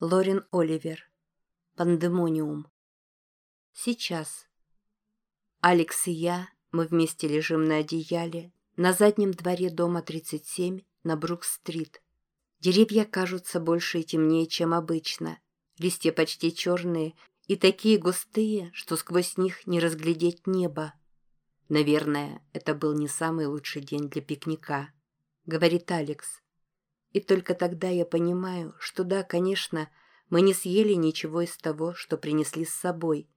Лорен Оливер. Пандемониум. Сейчас. Алекс и я, мы вместе лежим на одеяле на заднем дворе дома 37 на Брук-стрит. Деревья кажутся больше и темнее, чем обычно. Листья почти черные и такие густые, что сквозь них не разглядеть небо. Наверное, это был не самый лучший день для пикника, говорит Алекс. И только тогда я понимаю, что да, конечно, мы не съели ничего из того, что принесли с собой.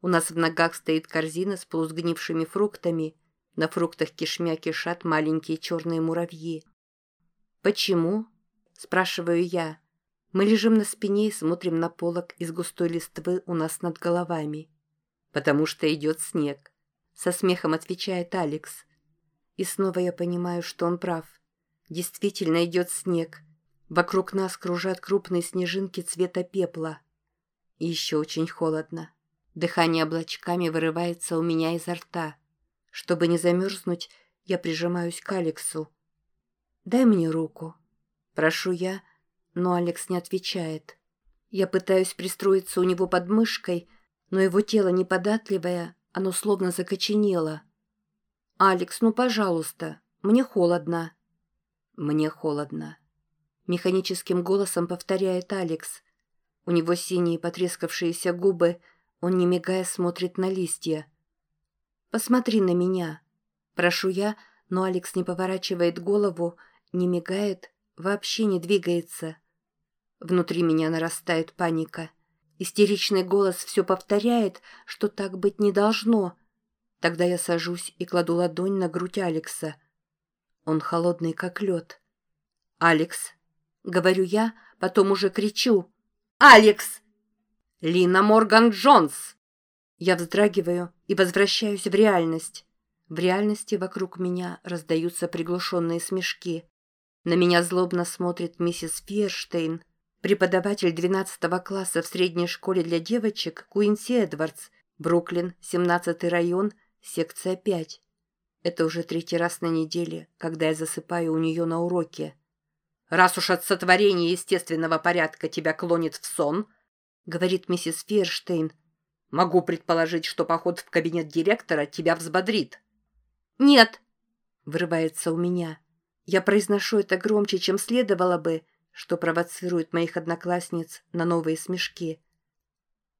У нас в ногах стоит корзина с полусгнившими фруктами. На фруктах кишмя кишат маленькие черные муравьи. «Почему?» – спрашиваю я. Мы лежим на спине и смотрим на полок из густой листвы у нас над головами. «Потому что идет снег», – со смехом отвечает Алекс. И снова я понимаю, что он прав. Действительно идет снег. Вокруг нас кружат крупные снежинки цвета пепла. И еще очень холодно. Дыхание облачками вырывается у меня изо рта. Чтобы не замерзнуть, я прижимаюсь к Алексу. «Дай мне руку». Прошу я, но Алекс не отвечает. Я пытаюсь пристроиться у него под мышкой, но его тело неподатливое, оно словно закоченело. «Алекс, ну, пожалуйста, мне холодно». «Мне холодно», — механическим голосом повторяет Алекс. У него синие потрескавшиеся губы, он, не мигая, смотрит на листья. «Посмотри на меня», — прошу я, но Алекс не поворачивает голову, не мигает, вообще не двигается. Внутри меня нарастает паника. Истеричный голос все повторяет, что так быть не должно. Тогда я сажусь и кладу ладонь на грудь Алекса — он холодный, как лед. «Алекс!» — говорю я, потом уже кричу. «Алекс!» «Лина Морган Джонс!» Я вздрагиваю и возвращаюсь в реальность. В реальности вокруг меня раздаются приглушенные смешки. На меня злобно смотрит миссис Ферштейн, преподаватель 12 класса в средней школе для девочек Куинси Эдвардс, Бруклин, 17 район, секция 5. Это уже третий раз на неделе, когда я засыпаю у нее на уроке. «Раз уж от сотворения естественного порядка тебя клонит в сон», — говорит миссис Ферштейн, «могу предположить, что поход в кабинет директора тебя взбодрит». «Нет», — вырывается у меня. Я произношу это громче, чем следовало бы, что провоцирует моих одноклассниц на новые смешки.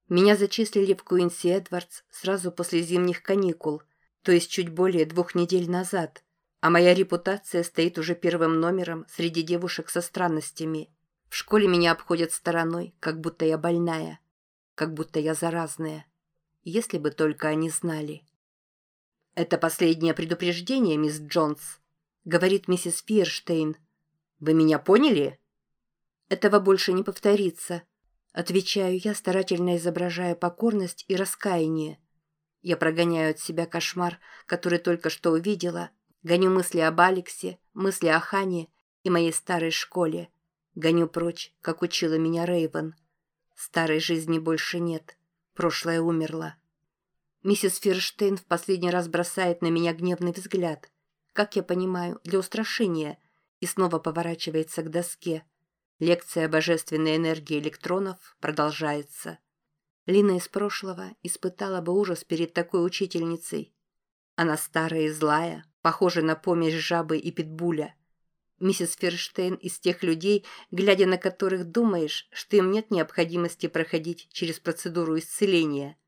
Меня зачислили в Куинси Эдвардс сразу после зимних каникул — то есть чуть более двух недель назад, а моя репутация стоит уже первым номером среди девушек со странностями. В школе меня обходят стороной, как будто я больная, как будто я заразная. Если бы только они знали. «Это последнее предупреждение, мисс Джонс», — говорит миссис Фирштейн. «Вы меня поняли?» «Этого больше не повторится», — отвечаю я, старательно изображая покорность и раскаяние. Я прогоняю от себя кошмар, который только что увидела, гоню мысли об Алексе, мысли о Хане и моей старой школе. Гоню прочь, как учила меня Рейвен. Старой жизни больше нет, прошлое умерло. Миссис Ферштейн в последний раз бросает на меня гневный взгляд, как я понимаю, для устрашения, и снова поворачивается к доске. Лекция о божественной энергии электронов продолжается. Лина из прошлого испытала бы ужас перед такой учительницей. Она старая и злая, похожа на помесь жабы и питбуля. Миссис Ферштейн из тех людей, глядя на которых думаешь, что им нет необходимости проходить через процедуру исцеления.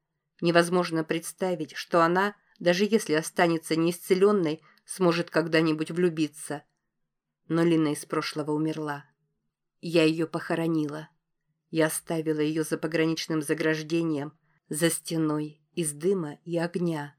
Невозможно представить, что она, даже если останется неисцеленной, сможет когда-нибудь влюбиться. Но Лина из прошлого умерла. Я ее похоронила. Я оставила ее за пограничным заграждением, за стеной из дыма и огня.